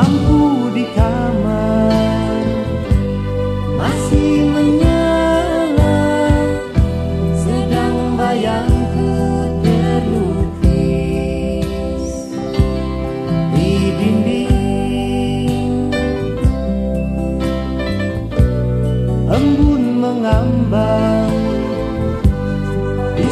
lampu di kamar masih menyala. Sedang bayangku terlukis di dinding. Embun mengambang di